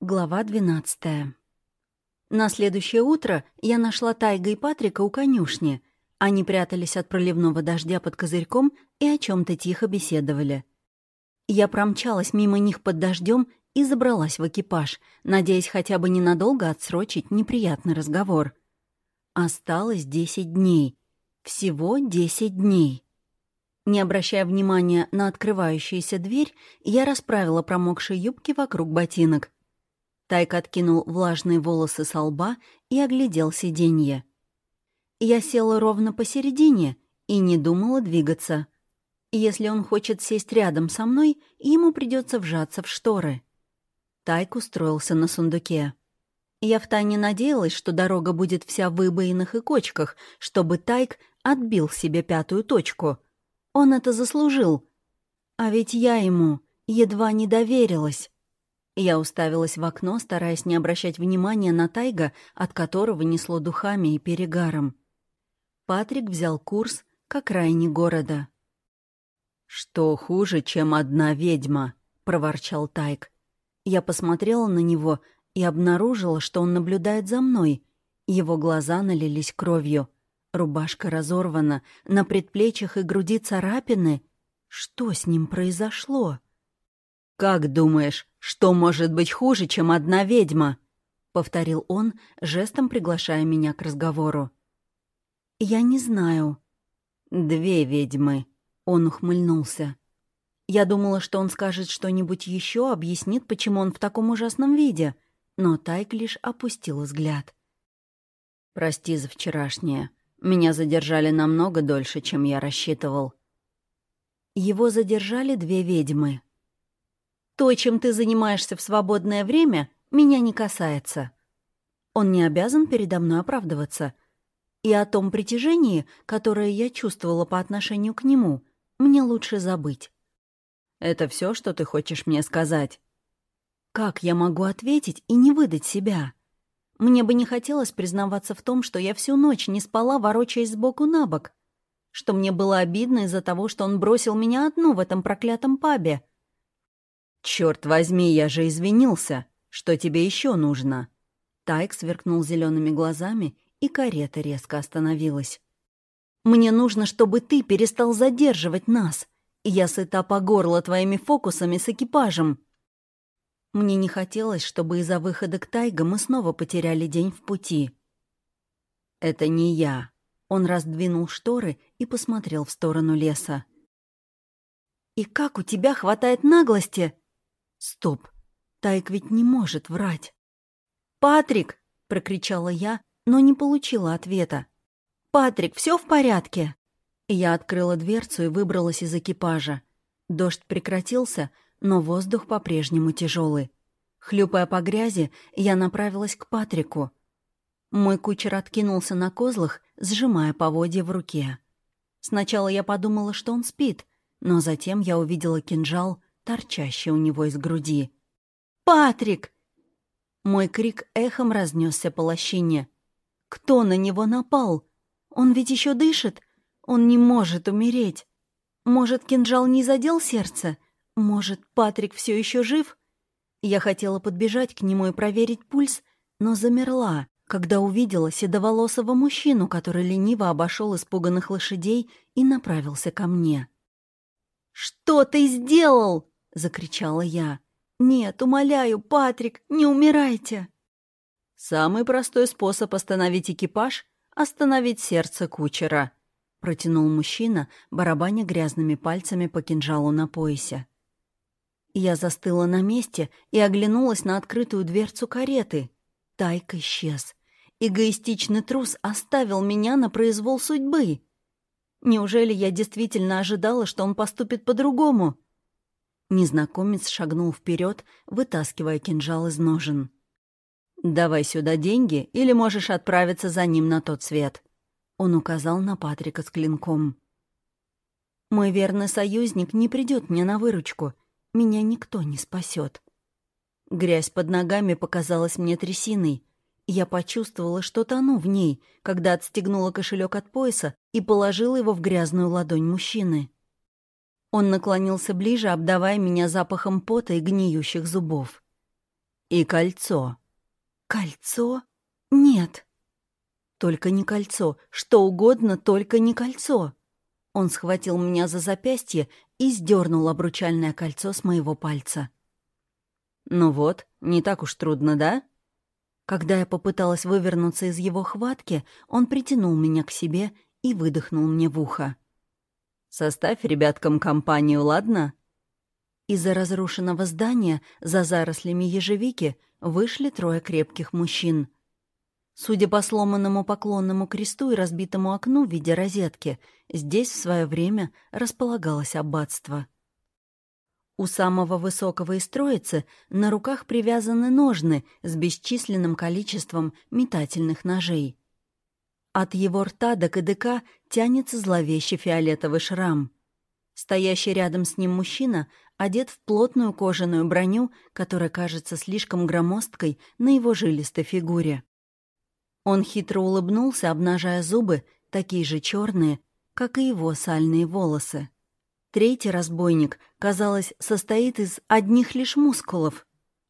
Глава 12 На следующее утро я нашла Тайга и Патрика у конюшни. Они прятались от проливного дождя под козырьком и о чем то тихо беседовали. Я промчалась мимо них под дождем и забралась в экипаж, надеясь хотя бы ненадолго отсрочить неприятный разговор. Осталось десять дней. Всего десять дней. Не обращая внимания на открывающуюся дверь, я расправила промокшие юбки вокруг ботинок. Тайк откинул влажные волосы со лба и оглядел сиденье. Я села ровно посередине и не думала двигаться. Если он хочет сесть рядом со мной, ему придется вжаться в шторы. Тайк устроился на сундуке. Я втайне надеялась, что дорога будет вся в выбоинах и кочках, чтобы Тайк отбил себе пятую точку — он это заслужил. А ведь я ему едва не доверилась. Я уставилась в окно, стараясь не обращать внимания на Тайга, от которого несло духами и перегаром. Патрик взял курс к окраине города. «Что хуже, чем одна ведьма?» — проворчал Тайг. Я посмотрела на него и обнаружила, что он наблюдает за мной. Его глаза налились кровью — Рубашка разорвана, на предплечьях и груди царапины. Что с ним произошло? «Как думаешь, что может быть хуже, чем одна ведьма?» — повторил он, жестом приглашая меня к разговору. «Я не знаю». «Две ведьмы», — он ухмыльнулся. Я думала, что он скажет что-нибудь еще, объяснит, почему он в таком ужасном виде, но Тайк лишь опустил взгляд. «Прости за вчерашнее. Меня задержали намного дольше, чем я рассчитывал. Его задержали две ведьмы. То, чем ты занимаешься в свободное время, меня не касается. Он не обязан передо мной оправдываться. И о том притяжении, которое я чувствовала по отношению к нему, мне лучше забыть. Это все, что ты хочешь мне сказать? Как я могу ответить и не выдать себя? Мне бы не хотелось признаваться в том, что я всю ночь не спала, ворочаясь сбоку на бок. Что мне было обидно из-за того, что он бросил меня одну в этом проклятом пабе. Черт возьми, я же извинился. Что тебе еще нужно?» Тайк сверкнул зелеными глазами, и карета резко остановилась. «Мне нужно, чтобы ты перестал задерживать нас. Я сыта по горло твоими фокусами с экипажем». Мне не хотелось, чтобы из-за выхода к Тайга мы снова потеряли день в пути. «Это не я». Он раздвинул шторы и посмотрел в сторону леса. «И как у тебя хватает наглости?» «Стоп, Тайг ведь не может врать». «Патрик!» — прокричала я, но не получила ответа. «Патрик, все в порядке?» Я открыла дверцу и выбралась из экипажа. Дождь прекратился, но воздух по-прежнему тяжелый. Хлюпая по грязи, я направилась к Патрику. Мой кучер откинулся на козлах, сжимая поводья в руке. Сначала я подумала, что он спит, но затем я увидела кинжал, торчащий у него из груди. «Патрик!» Мой крик эхом разнесся по лощине. «Кто на него напал? Он ведь еще дышит. Он не может умереть. Может, кинжал не задел сердце? Может, Патрик все еще жив? Я хотела подбежать к нему и проверить пульс, но замерла, когда увидела седоволосого мужчину, который лениво обошел испуганных лошадей и направился ко мне. «Что ты сделал?» — закричала я. «Нет, умоляю, Патрик, не умирайте!» «Самый простой способ остановить экипаж — остановить сердце кучера», — протянул мужчина, барабаня грязными пальцами по кинжалу на поясе. Я застыла на месте и оглянулась на открытую дверцу кареты. Тайк исчез. Эгоистичный трус оставил меня на произвол судьбы. Неужели я действительно ожидала, что он поступит по-другому? Незнакомец шагнул вперед, вытаскивая кинжал из ножен. «Давай сюда деньги, или можешь отправиться за ним на тот свет». Он указал на Патрика с клинком. «Мой верный союзник не придет мне на выручку», меня никто не спасет. Грязь под ногами показалась мне трясиной. Я почувствовала, что тону в ней, когда отстегнула кошелек от пояса и положила его в грязную ладонь мужчины. Он наклонился ближе, обдавая меня запахом пота и гниющих зубов. И кольцо. Кольцо? Нет. Только не кольцо. Что угодно, только не кольцо. Он схватил меня за запястье и сдернул обручальное кольцо с моего пальца. «Ну вот, не так уж трудно, да?» Когда я попыталась вывернуться из его хватки, он притянул меня к себе и выдохнул мне в ухо. «Составь ребяткам компанию, ладно?» Из-за разрушенного здания за зарослями ежевики вышли трое крепких мужчин. Судя по сломанному поклонному кресту и разбитому окну в виде розетки, здесь в свое время располагалось аббатство. У самого высокого из троицы на руках привязаны ножны с бесчисленным количеством метательных ножей. От его рта до кадыка тянется зловещий фиолетовый шрам. Стоящий рядом с ним мужчина одет в плотную кожаную броню, которая кажется слишком громоздкой на его жилистой фигуре. Он хитро улыбнулся, обнажая зубы, такие же черные, как и его сальные волосы. Третий разбойник, казалось, состоит из одних лишь мускулов.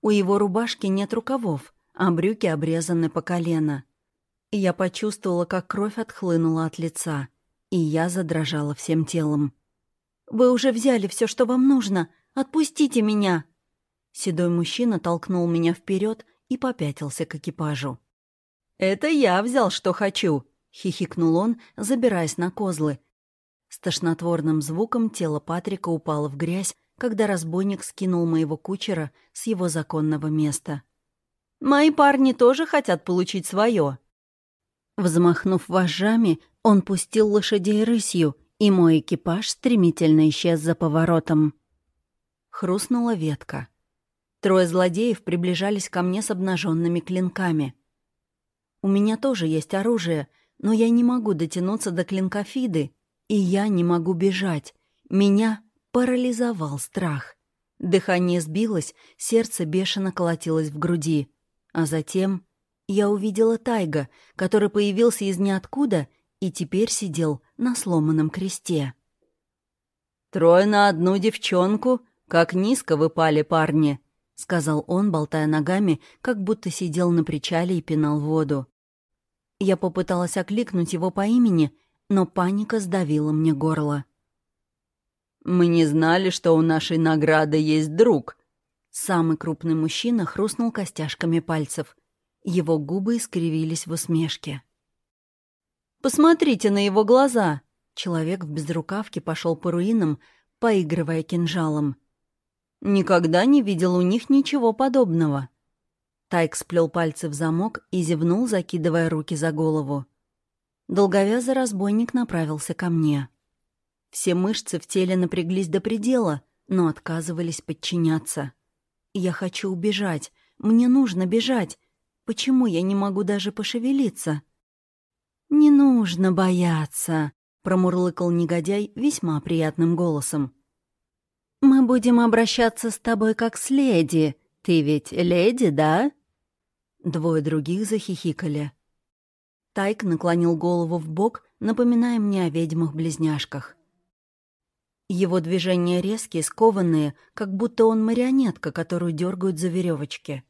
У его рубашки нет рукавов, а брюки обрезаны по колено. Я почувствовала, как кровь отхлынула от лица, и я задрожала всем телом. «Вы уже взяли все, что вам нужно. Отпустите меня!» Седой мужчина толкнул меня вперед и попятился к экипажу. «Это я взял, что хочу!» — хихикнул он, забираясь на козлы. С тошнотворным звуком тело Патрика упало в грязь, когда разбойник скинул моего кучера с его законного места. «Мои парни тоже хотят получить свое!» Взмахнув вожжами, он пустил лошадей рысью, и мой экипаж стремительно исчез за поворотом. Хрустнула ветка. Трое злодеев приближались ко мне с обнаженными клинками. У меня тоже есть оружие, но я не могу дотянуться до клинка Фиды, и я не могу бежать. Меня парализовал страх. Дыхание сбилось, сердце бешено колотилось в груди. А затем я увидела Тайга, который появился из ниоткуда и теперь сидел на сломанном кресте. «Трое на одну девчонку? Как низко вы пали, парни!» — сказал он, болтая ногами, как будто сидел на причале и пинал воду. Я попыталась окликнуть его по имени, но паника сдавила мне горло. «Мы не знали, что у нашей награды есть друг». Самый крупный мужчина хрустнул костяшками пальцев. Его губы искривились в усмешке. Посмотрите на его глаза!» Человек в безрукавке пошел по руинам, поигрывая кинжалом. «Никогда не видел у них ничего подобного». Тайк сплел пальцы в замок и зевнул, закидывая руки за голову. Долговязый разбойник направился ко мне. Все мышцы в теле напряглись до предела, но отказывались подчиняться. «Я хочу убежать. Мне нужно бежать. Почему я не могу даже пошевелиться?» «Не нужно бояться», — промурлыкал негодяй весьма приятным голосом. «Мы будем обращаться с тобой как с леди. Ты ведь леди, да?» Двое других захихикали. Тайк наклонил голову в бок, напоминая мне о ведьмах-близняшках. Его движения резкие, скованные, как будто он марионетка, которую дергают за веревочки.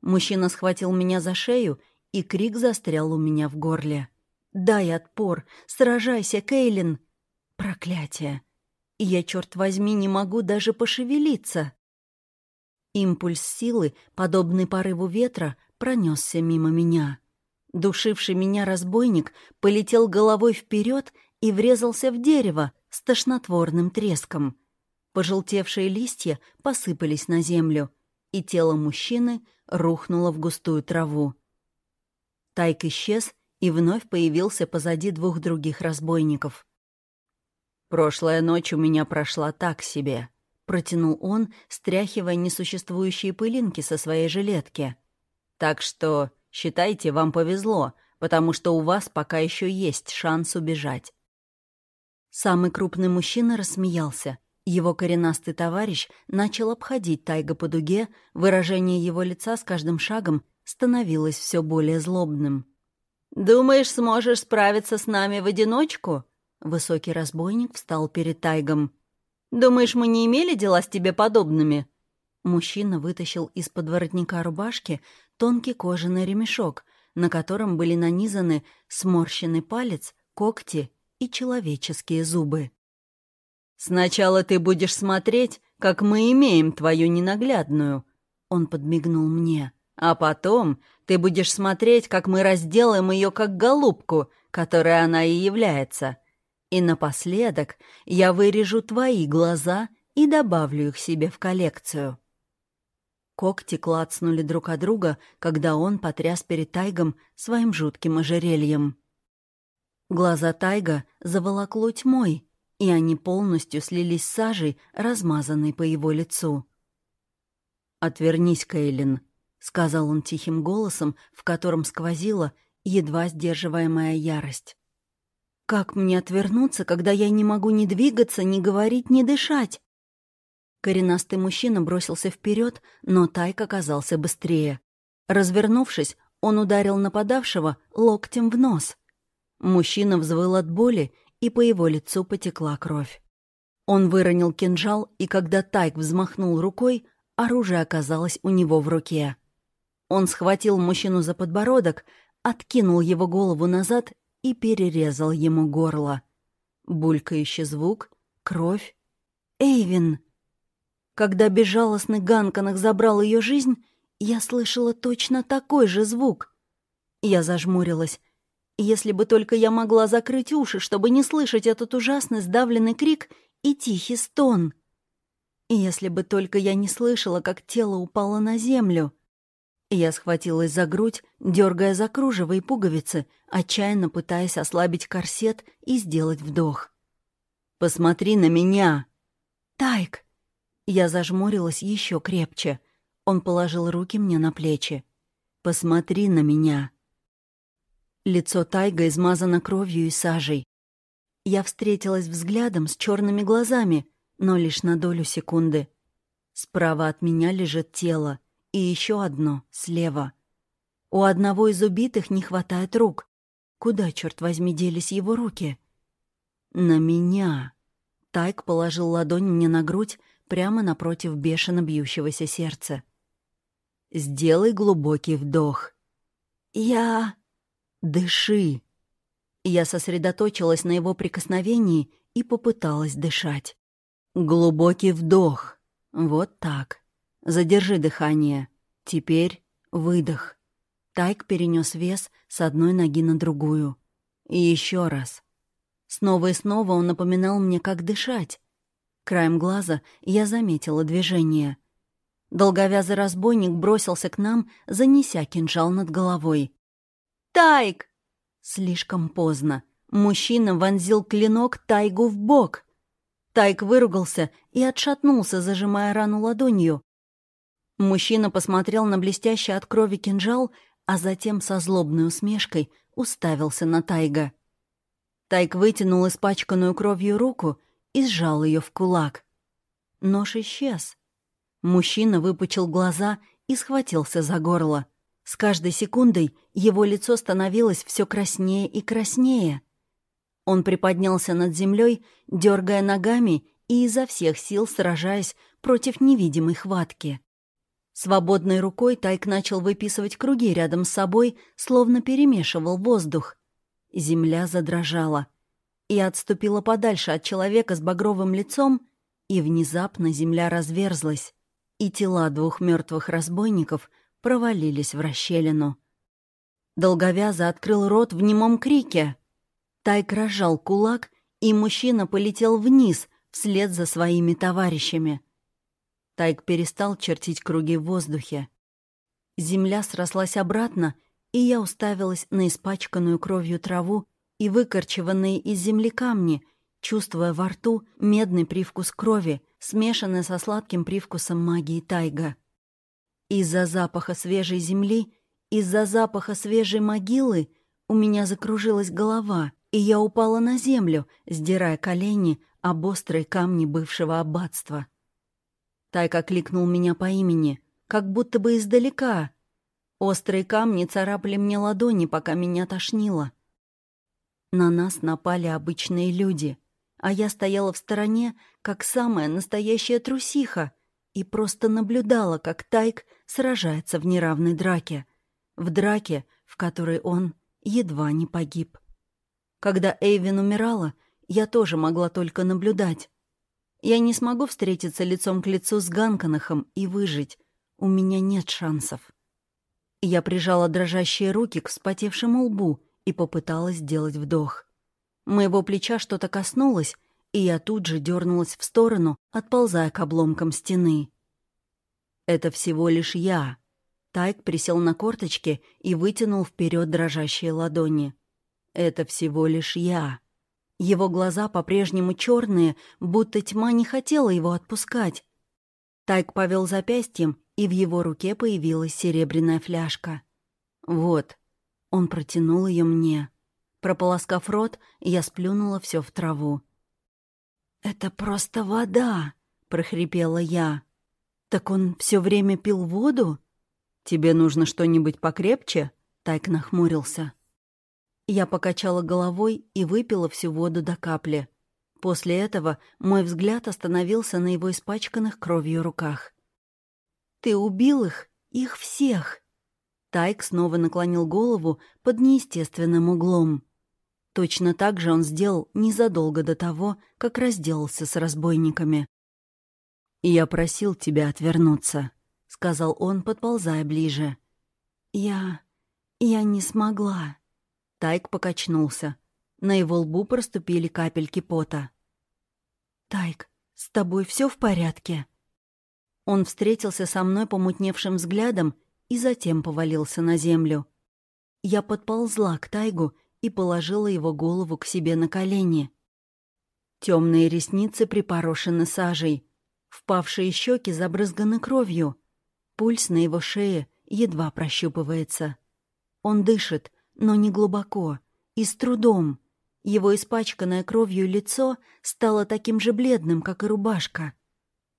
Мужчина схватил меня за шею и крик застрял у меня в горле. «Дай отпор! Сражайся, Кейлин!» Проклятие! Я, черт возьми, не могу даже пошевелиться. Импульс силы, подобный порыву ветра, пронесся мимо меня. Душивший меня разбойник полетел головой вперед и врезался в дерево с тошнотворным треском. Пожелтевшие листья посыпались на землю, и тело мужчины рухнуло в густую траву. Тайк исчез и вновь появился позади двух других разбойников. «Прошлая ночь у меня прошла так себе», — протянул он, стряхивая несуществующие пылинки со своей жилетки. «Так что, считайте, вам повезло, потому что у вас пока еще есть шанс убежать». Самый крупный мужчина рассмеялся. Его коренастый товарищ начал обходить Тайга по дуге, выражение его лица с каждым шагом становилось все более злобным. «Думаешь, сможешь справиться с нами в одиночку?» Высокий разбойник встал перед Тайгом. «Думаешь, мы не имели дела с тебе подобными?» Мужчина вытащил из-под воротника рубашки тонкий кожаный ремешок, на котором были нанизаны сморщенный палец, когти и человеческие зубы. «Сначала ты будешь смотреть, как мы имеем твою ненаглядную», — он подмигнул мне. «А потом ты будешь смотреть, как мы разделаем ее как голубку, которой она и является. И напоследок я вырежу твои глаза и добавлю их себе в коллекцию». Когти клацнули друг от друга, когда он потряс перед Тайгом своим жутким ожерельем. Глаза Тайга заволокло тьмой, и они полностью слились с сажей, размазанной по его лицу. «Отвернись, Кейлин», — сказал он тихим голосом, в котором сквозила едва сдерживаемая ярость. «Как мне отвернуться, когда я не могу ни двигаться, ни говорить, ни дышать?» Коренастый мужчина бросился вперед, но Тайк оказался быстрее. Развернувшись, он ударил нападавшего локтем в нос. Мужчина взвыл от боли, и по его лицу потекла кровь. Он выронил кинжал, и когда Тайк взмахнул рукой, оружие оказалось у него в руке. Он схватил мужчину за подбородок, откинул его голову назад и перерезал ему горло. Булькающий звук, кровь. «Эйвин!» Когда безжалостный Ганканах забрал ее жизнь, я слышала точно такой же звук. Я зажмурилась. Если бы только я могла закрыть уши, чтобы не слышать этот ужасный сдавленный крик и тихий стон. Если бы только я не слышала, как тело упало на землю. Я схватилась за грудь, дергая за кружево и пуговицы, отчаянно пытаясь ослабить корсет и сделать вдох. «Посмотри на меня!» «Тайк!» Я зажмурилась еще крепче. Он положил руки мне на плечи. «Посмотри на меня». Лицо Тайга измазано кровью и сажей. Я встретилась взглядом с черными глазами, но лишь на долю секунды. Справа от меня лежит тело, и еще одно слева. У одного из убитых не хватает рук. Куда, черт возьми, делись его руки? На меня. Тайк положил ладонь мне на грудь, прямо напротив бешено бьющегося сердца. «Сделай глубокий вдох». «Я...» «Дыши». Я сосредоточилась на его прикосновении и попыталась дышать. Глубокий вдох. Вот так. Задержи дыхание. Теперь выдох. Тайк перенес вес с одной ноги на другую. И еще раз. Снова и снова он напоминал мне, как дышать. Краем глаза я заметила движение. Долговязый разбойник бросился к нам, занеся кинжал над головой. «Тайк!» Слишком поздно. Мужчина вонзил клинок Тайгу в бок. Тайк выругался и отшатнулся, зажимая рану ладонью. Мужчина посмотрел на блестящий от крови кинжал, а затем со злобной усмешкой уставился на Тайга. Тайк вытянул испачканную кровью руку и сжал ее в кулак. Нож исчез. Мужчина выпучил глаза и схватился за горло. С каждой секундой его лицо становилось все краснее и краснее. Он приподнялся над землей, дергая ногами и изо всех сил сражаясь против невидимой хватки. Свободной рукой Тайк начал выписывать круги рядом с собой, словно перемешивал воздух. Земля задрожала — и отступила подальше от человека с багровым лицом, и внезапно земля разверзлась, и тела двух мертвых разбойников провалились в расщелину. Долговяза открыл рот в немом крике. Тайк разжал кулак, и мужчина полетел вниз вслед за своими товарищами. Тайк перестал чертить круги в воздухе. Земля срослась обратно, и я уставилась на испачканную кровью траву и выкорчеванные из земли камни, чувствуя во рту медный привкус крови, смешанный со сладким привкусом магии тайга. Из-за запаха свежей земли, из-за запаха свежей могилы у меня закружилась голова, и я упала на землю, сдирая колени об острые камни бывшего аббатства. Тайка кликнул меня по имени, как будто бы издалека. Острые камни царапали мне ладони, пока меня тошнило. На нас напали обычные люди, а я стояла в стороне, как самая настоящая трусиха, и просто наблюдала, как Тайк сражается в неравной драке. В драке, в которой он едва не погиб. Когда Эйвин умирала, я тоже могла только наблюдать. Я не смогу встретиться лицом к лицу с Ганканахом и выжить. У меня нет шансов. Я прижала дрожащие руки к вспотевшему лбу и попыталась сделать вдох. Моего плеча что-то коснулось, и я тут же дернулась в сторону, отползая к обломкам стены. «Это всего лишь я». Тайк присел на корточки и вытянул вперед дрожащие ладони. «Это всего лишь я». Его глаза по-прежнему черные, будто тьма не хотела его отпускать. Тайк повел запястьем, и в его руке появилась серебряная фляжка. «Вот». Он протянул ее мне. Прополоскав рот, я сплюнула все в траву. «Это просто вода», — прохрипела я. «Так он все время пил воду?» «Тебе нужно что-нибудь покрепче?» — Тайк нахмурился. Я покачала головой и выпила всю воду до капли. После этого мой взгляд остановился на его испачканных кровью руках. «Ты убил их? Их всех!» Тайк снова наклонил голову под неестественным углом. Точно так же он сделал незадолго до того, как разделался с разбойниками. «Я просил тебя отвернуться», — сказал он, подползая ближе. «Я... я не смогла». Тайк покачнулся. На его лбу проступили капельки пота. «Тайк, с тобой все в порядке?» Он встретился со мной помутневшим взглядом и затем повалился на землю. Я подползла к Тайгу и положила его голову к себе на колени. Темные ресницы припорошены сажей, впавшие щеки забрызганы кровью, пульс на его шее едва прощупывается. Он дышит, но не глубоко и с трудом. Его испачканное кровью лицо стало таким же бледным, как и рубашка.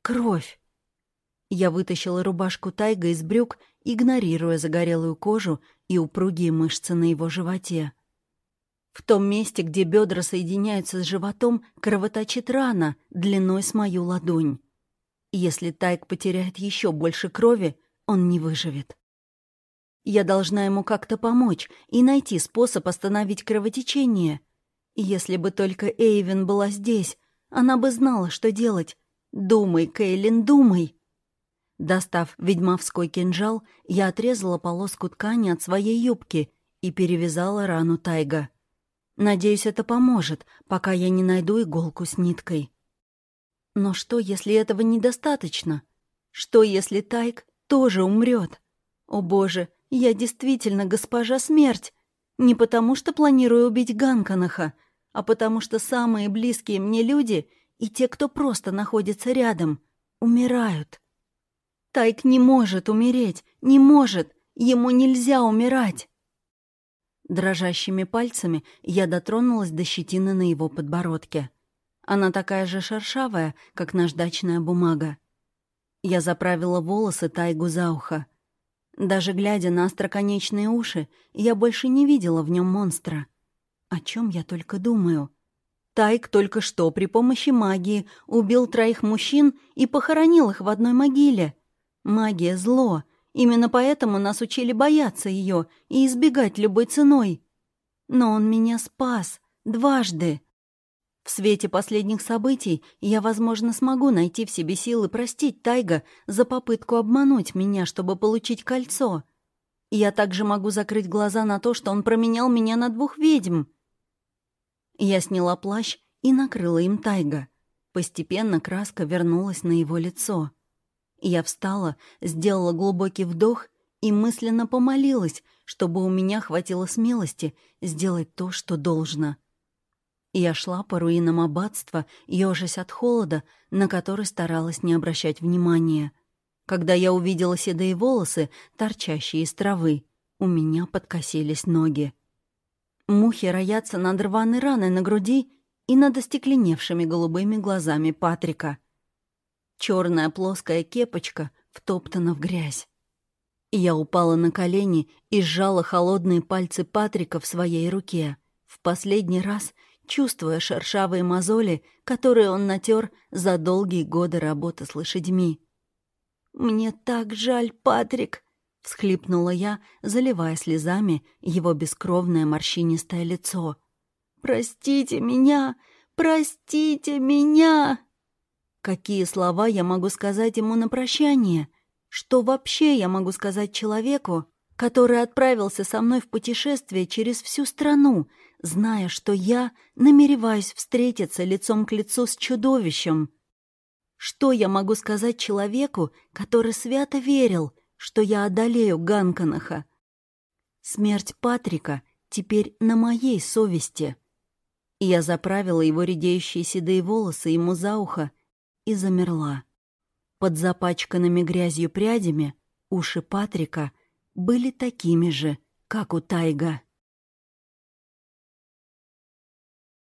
Кровь. Я вытащила рубашку Тайга из брюк, игнорируя загорелую кожу и упругие мышцы на его животе. В том месте, где бедра соединяются с животом, кровоточит рана длиной с мою ладонь. Если Тайк потеряет еще больше крови, он не выживет. Я должна ему как-то помочь и найти способ остановить кровотечение. Если бы только Эйвен была здесь, она бы знала, что делать. Думай, Кейлин, думай. Достав ведьмовской кинжал, я отрезала полоску ткани от своей юбки и перевязала рану Тайга. Надеюсь, это поможет, пока я не найду иголку с ниткой. Но что, если этого недостаточно? Что, если Тайк тоже умрет? О боже, я действительно госпожа смерть. Не потому что планирую убить Ганканаха, а потому что самые близкие мне люди и те, кто просто находится рядом, умирают. Тайк не может умереть, не может, ему нельзя умирать. Дрожащими пальцами я дотронулась до щетины на его подбородке. Она такая же шершавая, как наждачная бумага. Я заправила волосы Тайгу за ухо. Даже глядя на остроконечные уши, я больше не видела в нем монстра. О чем я только думаю? Тайк только что при помощи магии убил троих мужчин и похоронил их в одной могиле. Магия — зло, Именно поэтому нас учили бояться ее и избегать любой ценой. Но он меня спас. Дважды. В свете последних событий я, возможно, смогу найти в себе силы простить Тайга за попытку обмануть меня, чтобы получить кольцо. Я также могу закрыть глаза на то, что он променял меня на двух ведьм. Я сняла плащ и накрыла им Тайга. Постепенно краска вернулась на его лицо. Я встала, сделала глубокий вдох и мысленно помолилась, чтобы у меня хватило смелости сделать то, что должно. Я шла по руинам аббатства, ёжась от холода, на который старалась не обращать внимания. Когда я увидела седые волосы, торчащие из травы, у меня подкосились ноги. Мухи роятся над рваной раной на груди и над остекленевшими голубыми глазами Патрика. Черная плоская кепочка втоптана в грязь. Я упала на колени и сжала холодные пальцы Патрика в своей руке, в последний раз чувствуя шершавые мозоли, которые он натер за долгие годы работы с лошадьми. Мне так жаль, Патрик!» — всхлипнула я, заливая слезами его бескровное морщинистое лицо. «Простите меня! Простите меня!» Какие слова я могу сказать ему на прощание? Что вообще я могу сказать человеку, который отправился со мной в путешествие через всю страну, зная, что я намереваюсь встретиться лицом к лицу с чудовищем? Что я могу сказать человеку, который свято верил, что я одолею Ганканаха? Смерть Патрика теперь на моей совести. Я заправила его редеющие седые волосы ему за ухо и замерла. Под запачканными грязью прядями уши Патрика были такими же, как у Тайга.